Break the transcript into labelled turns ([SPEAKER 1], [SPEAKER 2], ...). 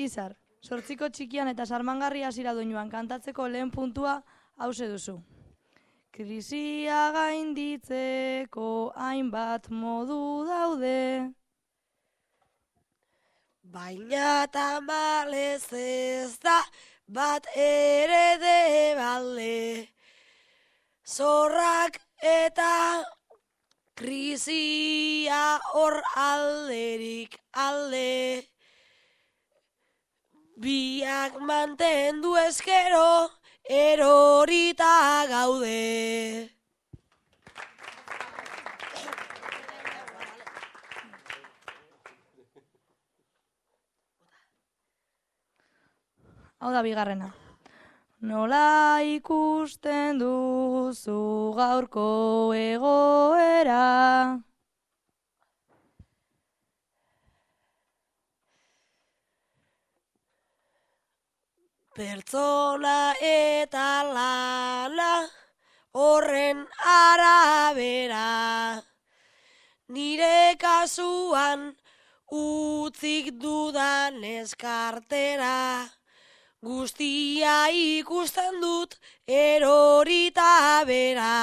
[SPEAKER 1] Izar, sortziko txikian eta sarmangarri hasira doinuan kantatzeko lehen puntua hause duzu. Krisia gainditzeko hainbat modu daude.
[SPEAKER 2] Baina tamalez ez da bat ere de balde. Zorrak eta krisia hor alderik alde. Biak mantendu eskero erorita gaude.
[SPEAKER 1] Hau da bigarrena. Nola ikusten duzu gaurko egoera?
[SPEAKER 2] Pertsona eta lana horren arabera. Nire kasuan utzik dudan eskartera. Guztia ikusten dut erorita bera.